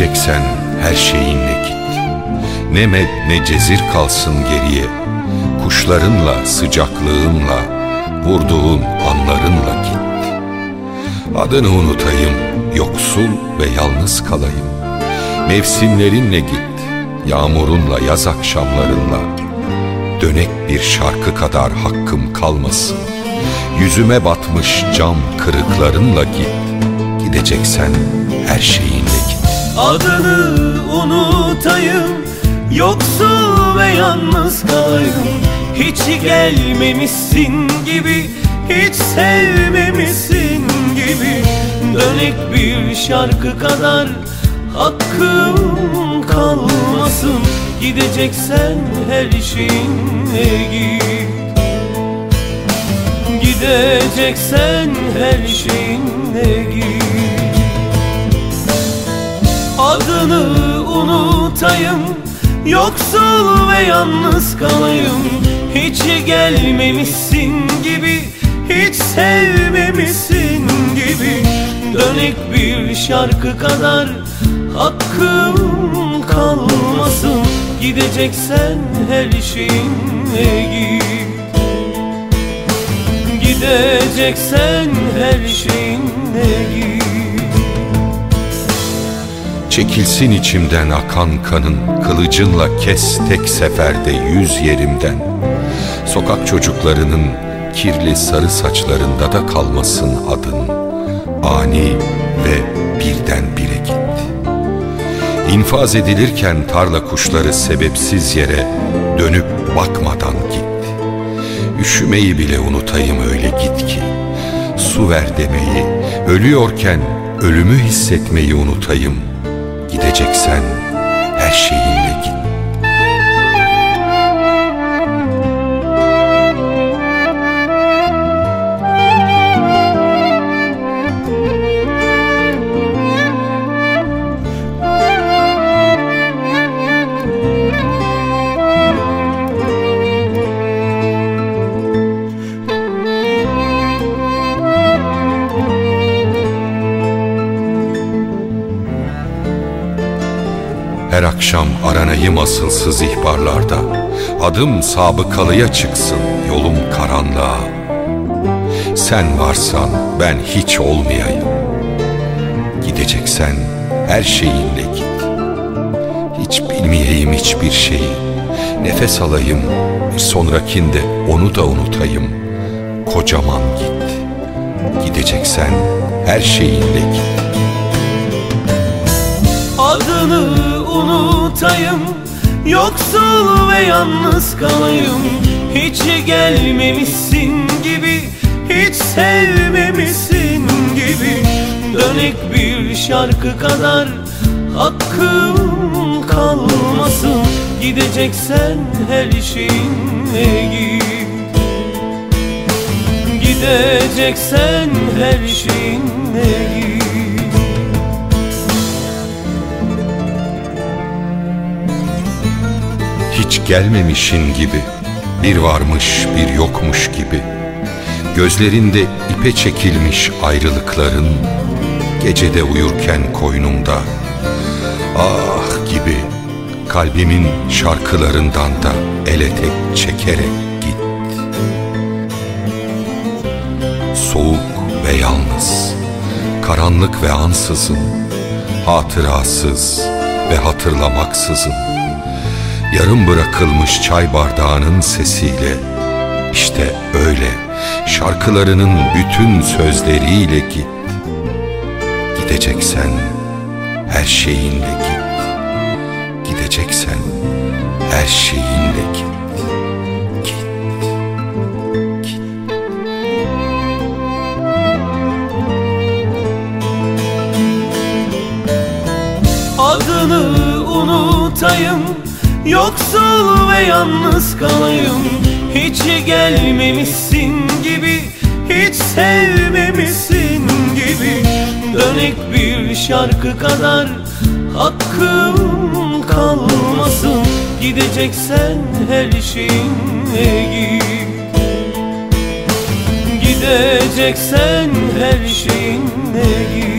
Gideceksen her şeyinle git. Ne med ne cezir kalsın geriye. Kuşlarınla, sıcaklığınla Vurduğun anlarınla git. Adını unutayım, yoksul ve yalnız kalayım. Mevsimlerinle git, yağmurunla, yaz akşamlarınla. Dönek bir şarkı kadar hakkım kalmasın. Yüzüme batmış cam kırıklarınla git. Gideceksen her şeyinle git Adını unutayım Yoksul ve yalnız kalayım. Hiç gelmemişsin gibi Hiç sevmemişsin gibi. Dönek bir şarkı kadar Hakkım kalmasın. Gideceksen her şeyinle git. Gideceksen her şeyinle git Adını unutayım. Yoksul ve yalnız kalayım. Hiç gelmemişsin gibi Hiç sevmemişsin gibi. Dönek bir şarkı kadar Hakkım kalmasın. Gideceksen her şeyinle git Gideceksen her şeyinle git Çekilsin içimden akan kanın Kılıcınla kes tek seferde yüz yerimden. Sokak çocuklarının kirli sarı saçlarında da kalmasın adın. Ani ve birden bire git İnfaz edilirken tarla kuşları sebepsiz yere Dönüp bakmadan git Üşümeyi bile unutayım öyle git ki. Su ver demeyi, ölüyorken ölümü hissetmeyi unutayım Gideceksen her şeyinle Her akşam aranayım asılsız ihbarlarda. Adım sabıkalıya çıksın yolum karanlığa. Sen varsan ben hiç olmayayım. Gideceksen her şeyinle git. Hiç bilmeyeyim hiçbir şeyi. Nefes alayım bir sonrakinde onu da unutayım. Kocaman git. Gideceksen her şeyinle git unutayım Yoksul ve yalnız kalayım. Hiç gelmemişsin gibi Hiç sevmemişsin gibi. Dönek bir şarkı kadar Hakkım kalmasın. Gideceksen her şeyinle git Gideceksen her şeyinle git Hiç gelmemişin gibi Bir varmış bir yokmuş gibi. Gözlerinde ipe çekilmiş ayrılıkların Gecede uyurken koynumda. Ah gibi Kalbimin şarkılarından da ele tek çekerek git. Soğuk ve yalnız Karanlık ve ansızın Hatırasız ve hatırlamaksızın Yarım bırakılmış çay bardağının sesiyle. İşte öyle. Şarkılarının bütün sözleriyle git Gideceksen her şeyinle git Gideceksen her şeyinle git Adını unutayım Yoksul ve yalnız kalayım. Hiç gelmemişsin gibi Hiç sevmemişsin gibi. Dönek bir şarkı kadar Hakkım kalmasın. Gideceksen her şeyinle git Gideceksen her şeyinle git